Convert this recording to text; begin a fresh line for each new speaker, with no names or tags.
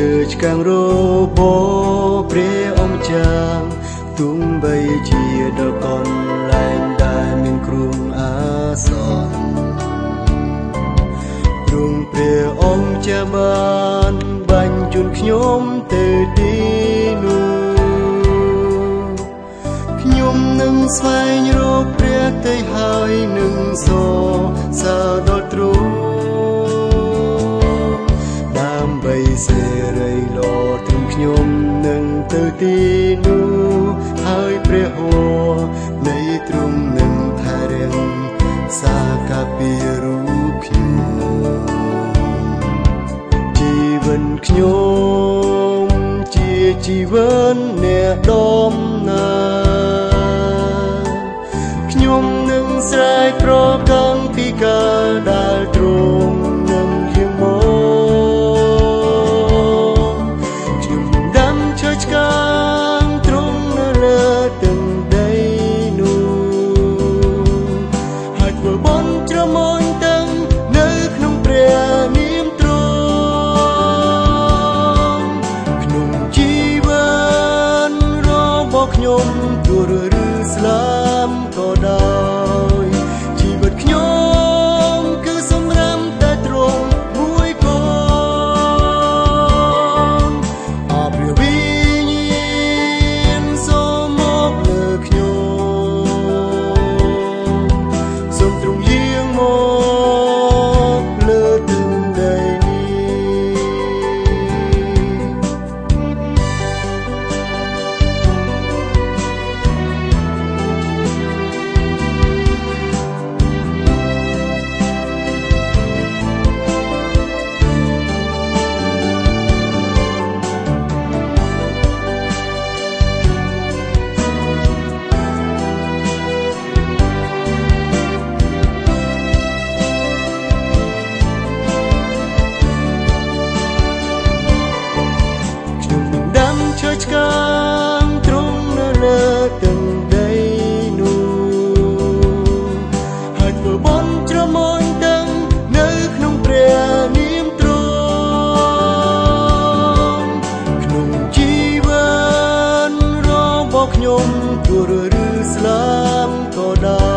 ឈើឆ្កាំងរបព្រះអង្គចាងទុំបីជាដល់កនលែងដែលមានគ្រួងអាសន្នទ្រង់ព្រះអង្គចាបានបាញ់ជូនខ្ញុំទៅទីនោះខ្ញុំនឹងស្វែងរកព្រះទេហើយ ទីនោះហើយព្រះហួរនៃទ្រង់នឹងថែរក្សា កាពីរូបខ្ញុំជីវិតខ្ញុំជាជីវិតអ្នកដំណើរខ្ញុំនឹងស្រែកប្រកា នទួលឬស្លាមក៏ដោយ No